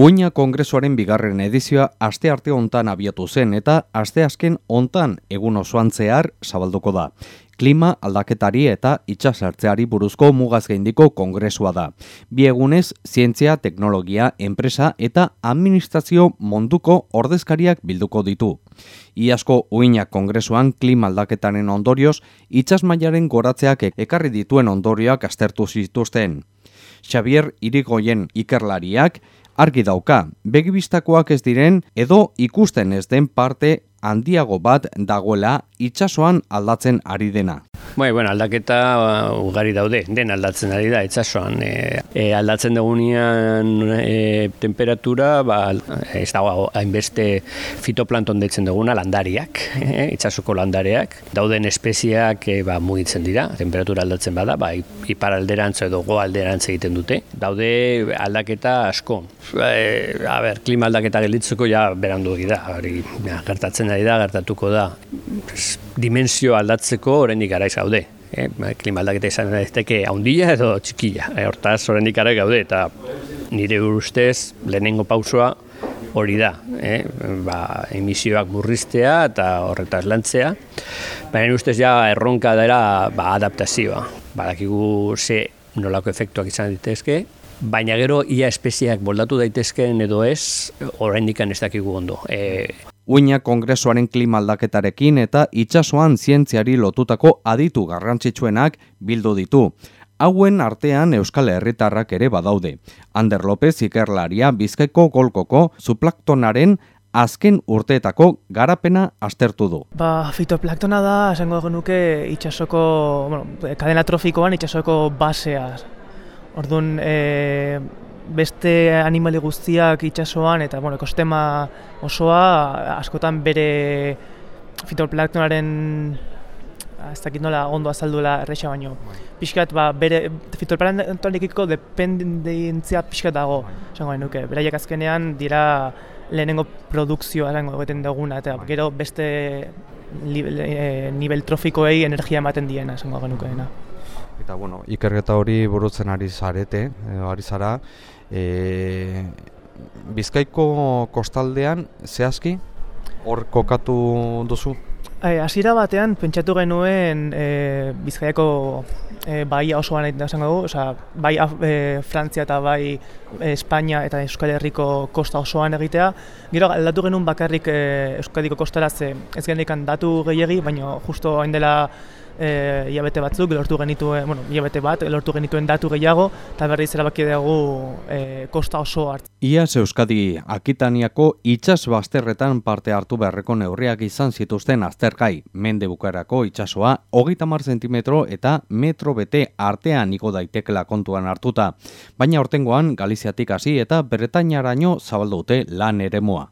Uina kongresuaren bigarren edizioa aste arte hontan abiatu zen eta aste azken hontan egun osoan zehar zabalduko da. Klima aldaketari eta itxasartzeari buruzko mugaz gaindiko kongresua da. Bi egunez, zientzia, teknologia, enpresa eta administrazio munduko ordezkariak bilduko ditu. Iasko uina kongresuan klima aldaketaren ondorioz, itxasmailaren goratzeak ekarri dituen ondorioak astertu zituzten. Xavier Irigoyen ikerlariak, argi dauka, begibistakoak ez diren edo ikusten ez den parte handiago bat dagoela itsasoan aldatzen ari dena. Bai, bueno, aldaketa uh, ugari daude, den aldatzen ari da, etxasoan. E, e, aldatzen dugunean e, temperatura, ba, ez dago hainbeste fitoplanton deitzen duguna, landariak, e, itxasoko landareak. Dauden espeziak e, ba, mugitzen dira, temperatura aldatzen bada, ba, ipar alderantz edo go alderantz egiten dute. Daude aldaketa asko. E, a ber, klima aldaketa gelditzeko ja berandu da, hori gertatzen ari da, gertatuko da dimensio aldatzeko oraindik gara gaude. Eh, ba, klima aldaketa izan daiteke handia edo txikia. Eh, hortaz oraindik gara gaude eta nire ustez lehenengo pausoa hori da, eh? ba, emisioak murriztea eta horretaz lantzea. Baina ustez ja erronka dela ba, adaptazioa. Badakigu ze nolako efektuak izan ditezke, baina gero ia espeziak boldatu daitezkeen edo ez, oraindik ez dakigu ondo. E, Uina kongresuaren klima aldaketarekin eta itsasoan zientziari lotutako aditu garrantzitsuenak bildu ditu. Hauen artean Euskal Herritarrak ere badaude. Ander López ikerlaria Bizkaiko golkoko zuplaktonaren azken urteetako garapena aztertu du. Ba, fitoplaktona da, esango genuke itsasoko, bueno, kadena trofikoan itsasoko basea. Orduan, e, beste animali guztiak itsasoan eta bueno, ekosistema osoa askotan bere fitoplanktonaren ah, ez dakit nola ondo azalduela erresa baino. Piskat, ba, bere fitoplanktonekiko dependentzia piskat dago, esango nuke. Beraiek azkenean dira lehenengo produkzioa esango egiten duguna eta gero beste eh, nivel trofikoei energia ematen diena esango genukeena. Eta bueno, ikerketa hori burutzen ari zarete, edo ari zara, e, Bizkaiko kostaldean zehazki hor kokatu duzu? E, Hasiera batean pentsatu genuen e, Bizkaiko e, bai osoan egiten esango dugu, osea, bai e, Frantzia eta bai Espainia eta Euskal Herriko kosta osoan egitea. Gero aldatu genuen bakarrik e, Euskadiko kostara ze ez gendikan datu gehiegi, baina justo hain dela e, iabete batzuk, lortu genituen, bueno, iabete bat, lortu genituen datu gehiago, eta berriz erabaki dugu e, kosta oso hartu. Iaz Euskadi Akitaniako itxas bazterretan parte hartu beharreko neurriak izan zituzten azterkai, mende bukarako hogeita mar zentimetro eta metro bete artean iko daitekela kontuan hartuta. Baina ortengoan Galiziatik hasi eta Bretainaraino zabaldute lan eremoa.